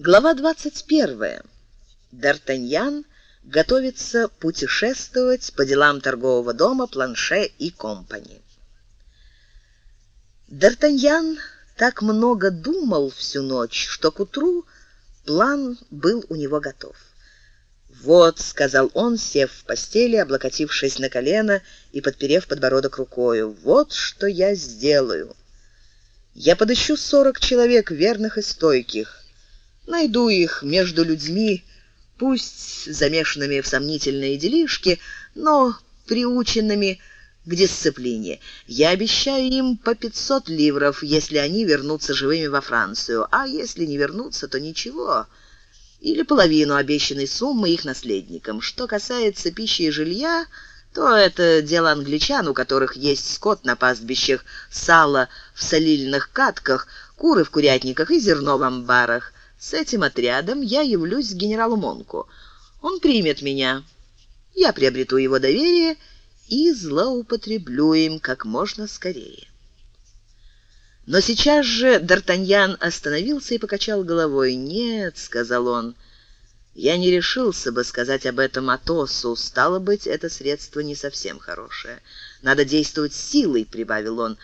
Глава 21. Д'Артаньян готовится путешествовать по делам торгового дома Планше и компани. Д'Артаньян так много думал всю ночь, что к утру план был у него готов. «Вот», — сказал он, сев в постели, облокотившись на колено и подперев подбородок рукою, — «вот что я сделаю. Я подыщу сорок человек верных и стойких, Найду их между людьми, пусть замешанными в сомнительные делишки, но приученными к дисциплине. Я обещаю им по 500 ливров, если они вернутся живыми во Францию, а если не вернутся, то ничего. Или половину обещанной суммы их наследникам. Что касается пищи и жилья, то это дело англичан, у которых есть скот на пастбищах, сало в солильных катках, куры в курятниках и зерно в амбарах. С этим отрядом я явлюсь к генералу Монку. Он примет меня. Я приобрету его доверие и злоупотреблю им как можно скорее. Но сейчас же Д'Артаньян остановился и покачал головой. «Нет», — сказал он, — «я не решился бы сказать об этом Атосу. Стало быть, это средство не совсем хорошее. Надо действовать силой», — прибавил он.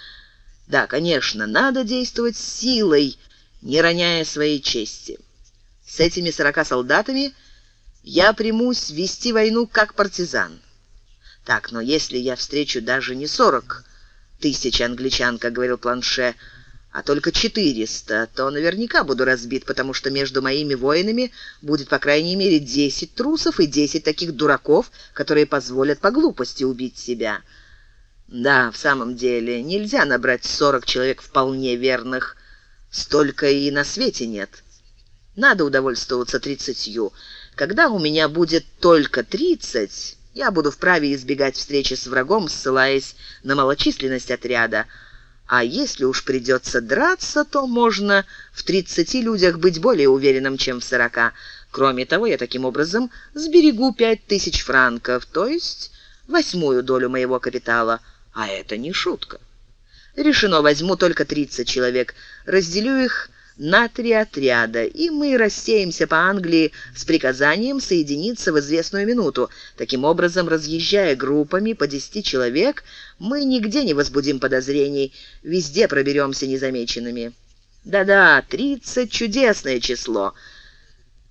«Да, конечно, надо действовать силой», не роняя своей чести. С этими сорока солдатами я примусь вести войну как партизан. Так, но если я встречу даже не сорок тысяч англичан, как говорил Планше, а только четыреста, то наверняка буду разбит, потому что между моими воинами будет по крайней мере десять трусов и десять таких дураков, которые позволят по глупости убить себя. Да, в самом деле, нельзя набрать сорок человек вполне верных, Столько и на свете нет. Надо удовольствоваться тридцатью. Когда у меня будет только тридцать, я буду вправе избегать встречи с врагом, ссылаясь на малочисленность отряда. А если уж придется драться, то можно в тридцати людях быть более уверенным, чем в сорока. Кроме того, я таким образом сберегу пять тысяч франков, то есть восьмую долю моего капитала, а это не шутка. Решено, возьму только 30 человек, разделю их на три отряда, и мы рассеемся по Англии с приказанием соединиться в известную минуту. Таким образом, разъезжая группами по 10 человек, мы нигде не возбудим подозрений, везде проберемся незамеченными. Да-да, 30 чудесное число.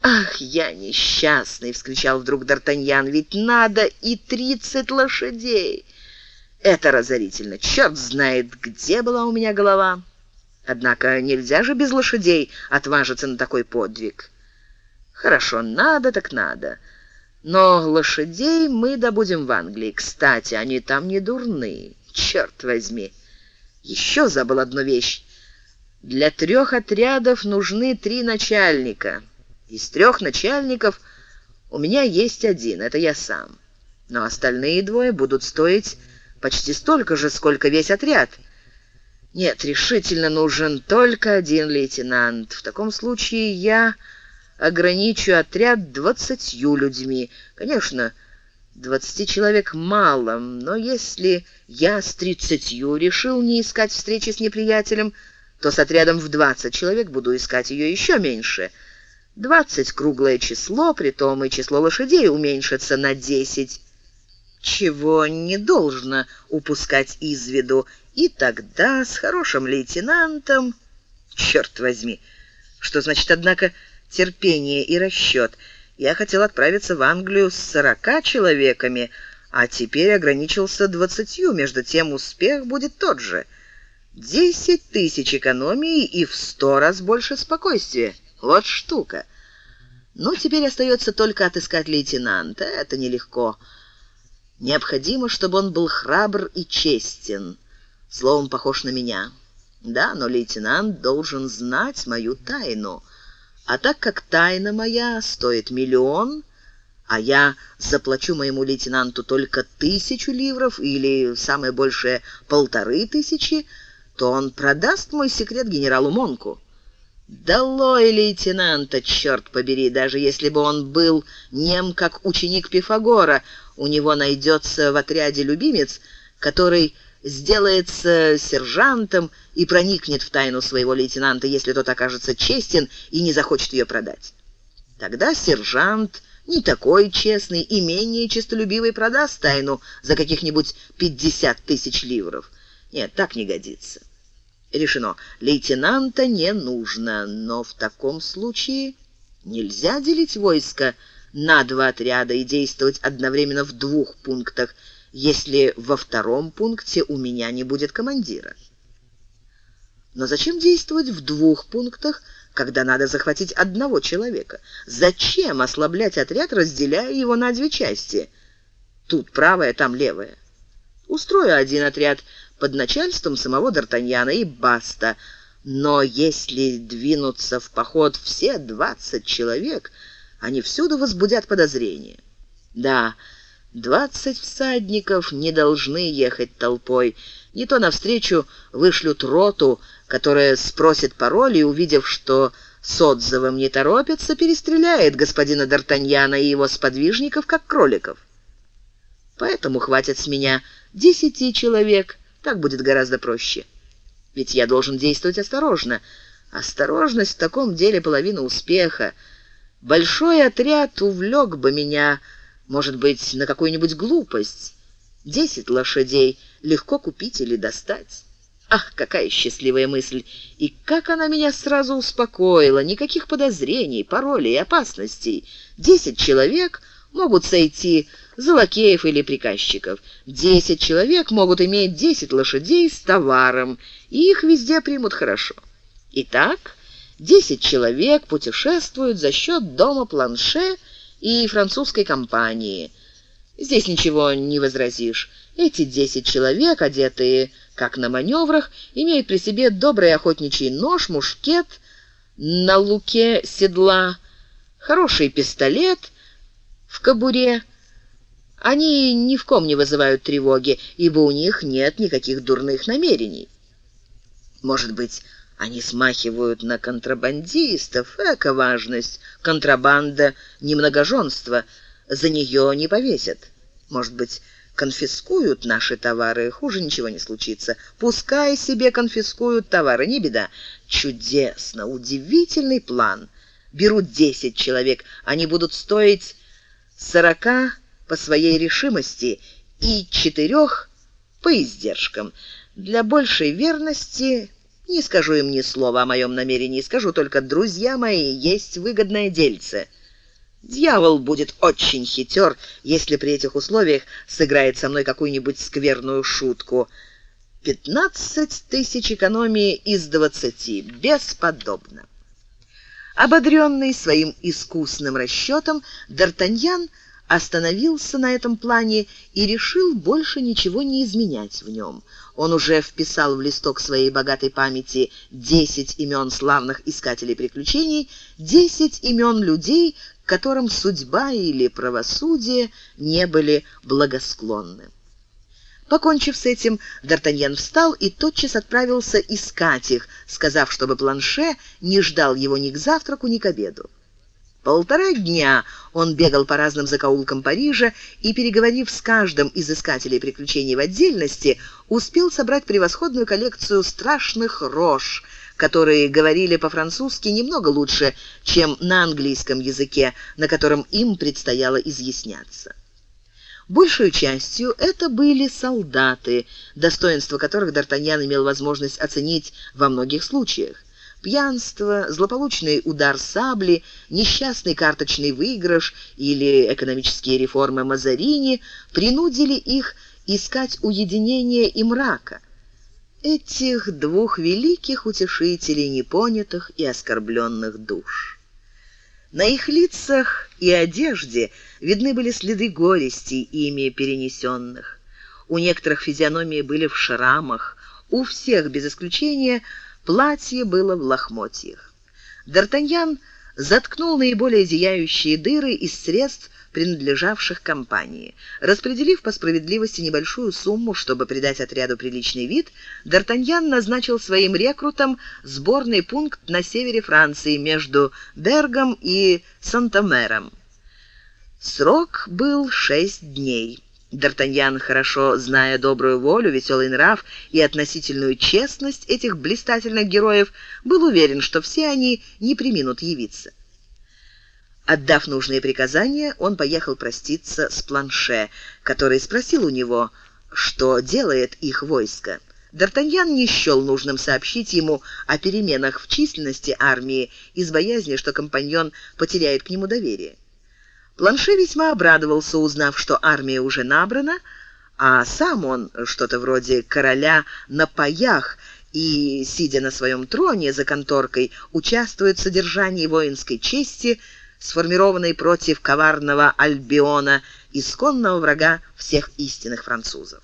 Ах, я несчастный, вскричал вдруг Д'Артаньян, ведь надо и 30 лошадей. Это разорительно. Черт знает, где была у меня голова. Однако нельзя же без лошадей отважиться на такой подвиг. Хорошо, надо так надо. Но лошадей мы добудем в Англии. Кстати, они там не дурны. Черт возьми. Еще забыл одну вещь. Для трех отрядов нужны три начальника. Из трех начальников у меня есть один, это я сам. Но остальные двое будут стоить почти столько же, сколько весь отряд. Нет, решительно нужен только один лейтенант. В таком случае я ограничу отряд двадцатью людьми. Конечно, двадцати человек мало, но если я с тридцатью решил не искать встречи с неприятелем, то с отрядом в двадцать человек буду искать ее еще меньше. Двадцать круглое число, при том и число лошадей уменьшится на десять чего не должно упускать из виду. И тогда с хорошим лейтенантом, черт возьми, что значит однако терпение и расчет. Я хотел отправиться в Англию с сорока человеками, а теперь ограничился двадцатью. Между тем успех будет тот же. Десять тысяч экономии и в сто раз больше спокойствия. Вот штука. Ну, теперь остается только отыскать лейтенанта. Это нелегко. Необходимо, чтобы он был храбр и честен, словом, похож на меня. Да, но лейтенант должен знать мою тайну. А так как тайна моя стоит миллион, а я заплачу моему лейтенанту только тысячу ливров или самое большее полторы тысячи, то он продаст мой секрет генералу Монку. Долой лейтенанта, черт побери, даже если бы он был нем, как ученик Пифагора, у него найдется в отряде любимец, который сделается сержантом и проникнет в тайну своего лейтенанта, если тот окажется честен и не захочет ее продать. Тогда сержант не такой честный и менее честолюбивый продаст тайну за каких-нибудь 50 тысяч ливров. Нет, так не годится. Решено. Лейтенанта не нужно, но в таком случае нельзя делить войско на два отряда и действовать одновременно в двух пунктах, если во втором пункте у меня не будет командира. Но зачем действовать в двух пунктах, когда надо захватить одного человека? Зачем ослаблять отряд, разделяя его на две части? Тут правая, там левая. Устрою один отряд под начальством самого Д'Артаньяна и баста. Но если двинуться в поход все двадцать человек, они всюду возбудят подозрения. Да, двадцать всадников не должны ехать толпой. Не то навстречу вышлют роту, которая спросит пароль и, увидев, что с отзывом не торопится, перестреляет господина Д'Артаньяна и его сподвижников, как кроликов. Поэтому хватит с меня десяти человек — так будет гораздо проще. Ведь я должен действовать осторожно. Осторожность в таком деле половина успеха. Большой отряд увлек бы меня, может быть, на какую-нибудь глупость. Десять лошадей легко купить или достать. Ах, какая счастливая мысль! И как она меня сразу успокоила! Никаких подозрений, паролей, опасностей. Десять человек могут сойти за лакеев или приказчиков. Десять человек могут иметь десять лошадей с товаром, и их везде примут хорошо. Итак, десять человек путешествуют за счет дома Планше и французской компании. Здесь ничего не возразишь. Эти десять человек, одетые как на маневрах, имеют при себе добрый охотничий нож, мушкет, на луке седла, хороший пистолет в кобуре, они ни в ком не вызывают тревоги, ибо у них нет никаких дурных намерений. Может быть, они смахивают на контрабандистов. Эка важность. Контрабанда — немногоженство. За нее не повесят. Может быть, конфискуют наши товары, хуже ничего не случится. Пускай себе конфискуют товары, не беда. Чудесно, удивительный план. Берут десять человек, они будут стоить сорока по своей решимости и четырех по издержкам. Для большей верности не скажу им ни слова о моем намерении, скажу только, друзья мои, есть выгодное дельце. Дьявол будет очень хитер, если при этих условиях сыграет со мной какую-нибудь скверную шутку. Пятнадцать тысяч экономии из двадцати. Бесподобно. Ободренный своим искусным расчетом, Д'Артаньян остановился на этом плане и решил больше ничего не изменять в нем. Он уже вписал в листок своей богатой памяти десять имен славных искателей приключений, десять имен людей, которым судьба или правосудие не были благосклонны. Покончив с этим, Д'Артаньян встал и тотчас отправился искать их, сказав, чтобы Планше не ждал его ни к завтраку, ни к обеду. Полтора дня он бегал по разным закоулкам Парижа и, переговорив с каждым из искателей приключений в отдельности, успел собрать превосходную коллекцию страшных рож, которые говорили по-французски немного лучше, чем на английском языке, на котором им предстояло изъясняться. Большую частью это были солдаты, достоинство которых Д'Артаньян имел возможность оценить во многих случаях. Пьянство, злополучный удар сабли, несчастный карточный выигрыш или экономические реформы Мазарини принудили их искать уединения и мрака. Этих двух великих утешителей непонятых и оскорбленных душ. На их лицах и одежде видны были следы горести, ими перенесенных. У некоторых физиономии были в шрамах, у всех без исключения Платье было в лохмотьях. Д'Артаньян заткнул наиболее зияющие дыры из средств, принадлежавших компании. Распределив по справедливости небольшую сумму, чтобы придать отряду приличный вид, Д'Артаньян назначил своим рекрутам сборный пункт на севере Франции между Бергом и Сантомером. Срок был шесть дней. Д'Артаньян, хорошо зная добрую волю, веселый нрав и относительную честность этих блистательных героев, был уверен, что все они не приминут явиться. Отдав нужные приказания, он поехал проститься с Планше, который спросил у него, что делает их войско. Д'Артаньян не счел нужным сообщить ему о переменах в численности армии из боязни, что компаньон потеряет к нему доверие. Планше весьма обрадовался, узнав, что армия уже набрана, а сам он, что-то вроде короля на паях, и, сидя на своем троне за конторкой, участвует в содержании воинской чести, сформированной против коварного Альбиона, исконного врага всех истинных французов.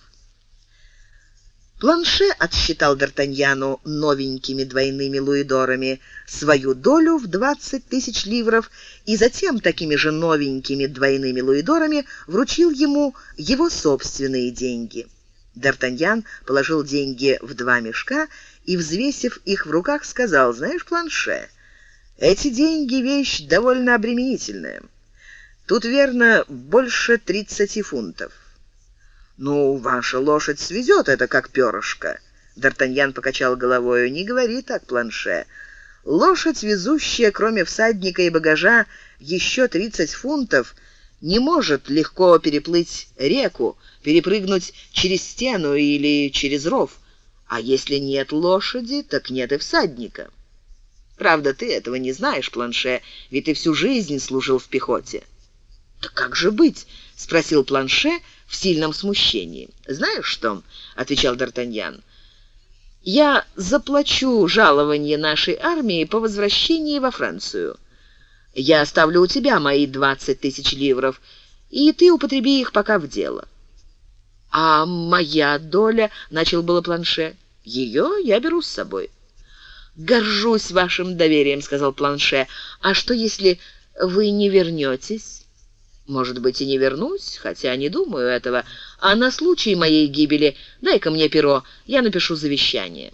Планше отсчитал Д'Артаньяну новенькими двойными луидорами свою долю в 20 тысяч ливров и затем такими же новенькими двойными луидорами вручил ему его собственные деньги. Д'Артаньян положил деньги в два мешка и, взвесив их в руках, сказал, «Знаешь, Планше, эти деньги — вещь довольно обременительная. Тут, верно, больше 30 фунтов. «Ну, ваша лошадь свезет это, как перышко». Д'Артаньян покачал головой. «Не говори так, планше. Лошадь, везущая, кроме всадника и багажа, еще тридцать фунтов, не может легко переплыть реку, перепрыгнуть через стену или через ров. А если нет лошади, так нет и всадника. Правда, ты этого не знаешь, Планше, ведь ты всю жизнь служил в пехоте. «Так как же быть?» — спросил Планше в сильном смущении. «Знаешь что?» — отвечал Д'Артаньян. «Я заплачу жалование нашей армии по возвращении во Францию. Я оставлю у тебя мои двадцать тысяч ливров, и ты употреби их пока в дело». «А моя доля?» — начал было Планше. «Ее я беру с собой». «Горжусь вашим доверием», — сказал Планше. «А что, если вы не вернетесь?» Может быть, и не вернусь, хотя не думаю этого. А на случай моей гибели дай-ка мне перо, я напишу завещание».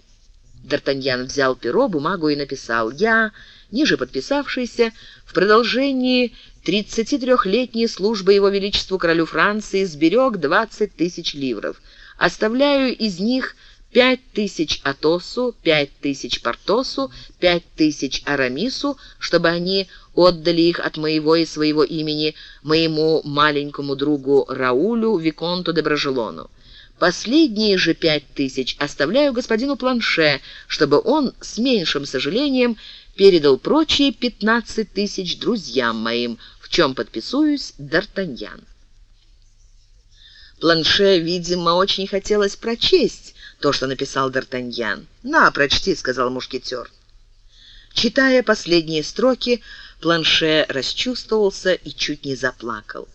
Д'Артаньян взял перо, бумагу и написал «Я, ниже подписавшийся, в продолжении 33-летней службы Его Величеству Королю Франции сберег 20 тысяч ливров. Оставляю из них пять тысяч Атосу, пять тысяч Портосу, пять тысяч Арамису, чтобы они отдали их от моего и своего имени моему маленькому другу Раулю Виконту де Брожелону. Последние же пять тысяч оставляю господину Планше, чтобы он с меньшим сожалением передал прочие пятнадцать тысяч друзьям моим, в чем подписуюсь Д'Артаньян. Планше, видимо, очень хотелось прочесть то, что написал Д'Артаньян. «На, прочти», — сказал мушкетер. Читая последние строки, Планше расчувствовался и чуть не заплакал.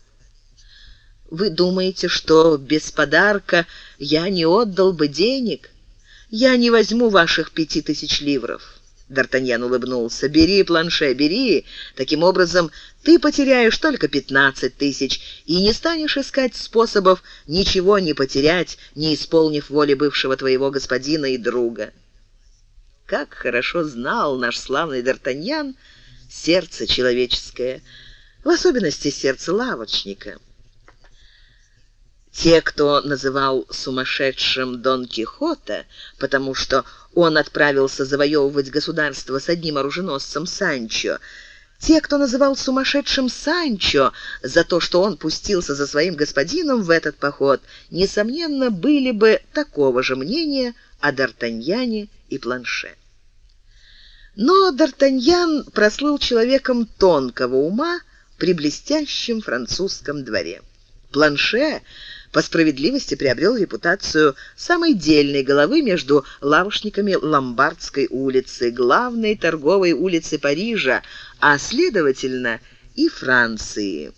«Вы думаете, что без подарка я не отдал бы денег? Я не возьму ваших пяти тысяч ливров». Д'Артаньян улыбнулся. «Бери, планше, бери. Таким образом, ты потеряешь только пятнадцать тысяч и не станешь искать способов ничего не потерять, не исполнив воли бывшего твоего господина и друга». Как хорошо знал наш славный Д'Артаньян сердце человеческое, в особенности сердце лавочника. Те, кто называл сумасшедшим Дон Кихота, потому что он отправился завоевывать государство с одним оруженосцем Санчо, те, кто называл сумасшедшим Санчо за то, что он пустился за своим господином в этот поход, несомненно, были бы такого же мнения о Д'Артаньяне и Планше. Но Д'Артаньян прослыл человеком тонкого ума при блестящем французском дворе. Планше по справедливости приобрел репутацию самой дельной головы между лавочниками Ломбардской улицы, главной торговой улицы Парижа, а следовательно и Франции.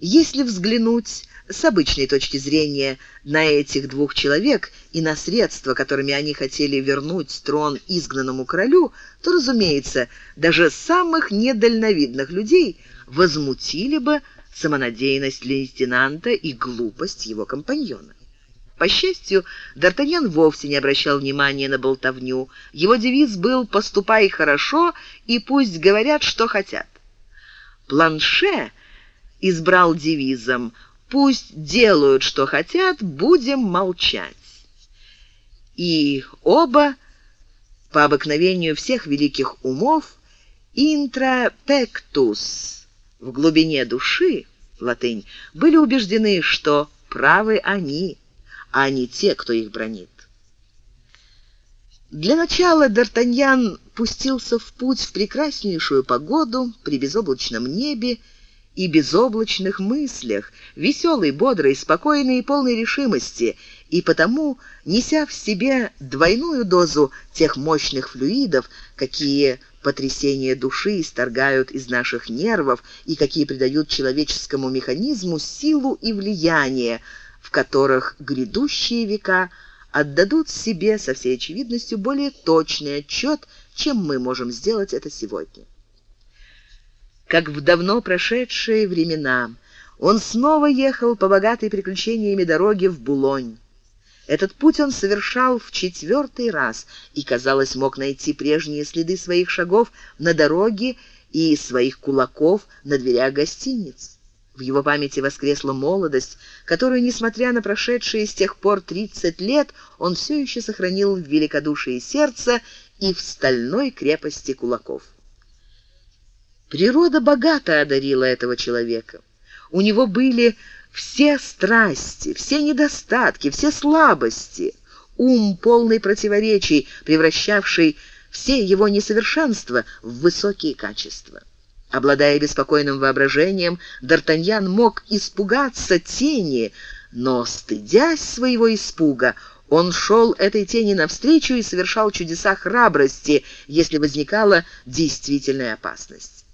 Если взглянуть с обычной точки зрения на этих двух человек и на средства, которыми они хотели вернуть трон изгнанному королю, то, разумеется, даже самых недальновидных людей возмутили бы самонадеянность лейтенанта и глупость его компаньона. По счастью, Д'Артаньян вовсе не обращал внимания на болтовню. Его девиз был «поступай хорошо и пусть говорят, что хотят». Планше избрал девизом Пусть делают, что хотят, будем молчать. И оба, по обыкновению всех великих умов, интрапектус, в глубине души, латынь, были убеждены, что правы они, а не те, кто их бронит. Для начала Д'Артаньян пустился в путь в прекраснейшую погоду при безоблачном небе и безоблачных мыслях, веселый, бодрый, спокойный и полной решимости, и потому, неся в себе двойную дозу тех мощных флюидов, какие потрясения души исторгают из наших нервов и какие придают человеческому механизму силу и влияние, в которых грядущие века отдадут себе со всей очевидностью более точный отчет, чем мы можем сделать это сегодня как в давно прошедшие времена. Он снова ехал по богатой приключениями дороге в Булонь. Этот путь он совершал в четвертый раз и, казалось, мог найти прежние следы своих шагов на дороге и своих кулаков на дверях гостиниц. В его памяти воскресла молодость, которую, несмотря на прошедшие с тех пор 30 лет, он все еще сохранил в великодушии сердца и в стальной крепости кулаков. Природа богато одарила этого человека. У него были все страсти, все недостатки, все слабости, ум полный противоречий, превращавший все его несовершенства в высокие качества. Обладая беспокойным воображением, Д'Артаньян мог испугаться тени, но, стыдясь своего испуга, он шел этой тени навстречу и совершал чудеса храбрости, если возникала действительная опасность.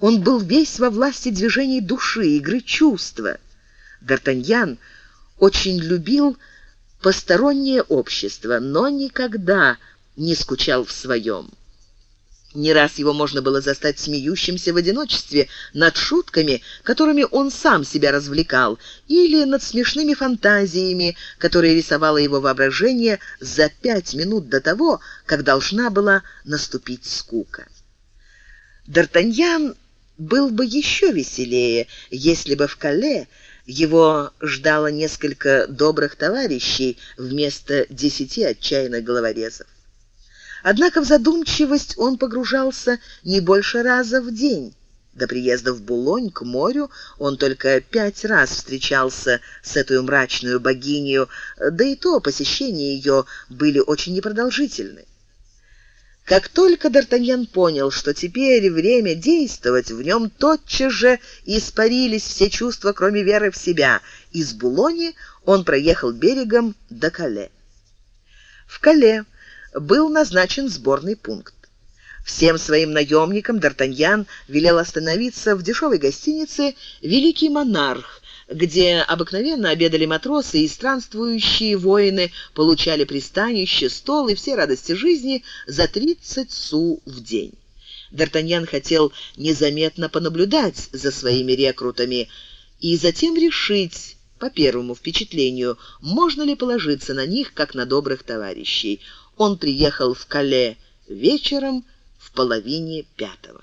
Он был весь во власти движений души, игры чувства. Д'Артаньян очень любил постороннее общество, но никогда не скучал в своем. Не раз его можно было застать смеющимся в одиночестве над шутками, которыми он сам себя развлекал, или над смешными фантазиями, которые рисовало его воображение за пять минут до того, как должна была наступить скука. Д'Артаньян был бы еще веселее, если бы в Кале его ждало несколько добрых товарищей вместо десяти отчаянных головорезов. Однако в задумчивость он погружался не больше раза в день. До приезда в Булонь к морю он только пять раз встречался с этой мрачной богиней, да и то посещения ее были очень непродолжительны. Как только Д'Артаньян понял, что теперь время действовать, в нем тотчас же испарились все чувства, кроме веры в себя. Из Булони он проехал берегом до Кале. В Кале был назначен сборный пункт. Всем своим наемникам Д'Артаньян велел остановиться в дешевой гостинице «Великий монарх», где обыкновенно обедали матросы и странствующие воины получали пристанище, стол и все радости жизни за 30 су в день. Д'Артаньян хотел незаметно понаблюдать за своими рекрутами и затем решить, по первому впечатлению, можно ли положиться на них, как на добрых товарищей. Он приехал в Кале вечером в половине пятого.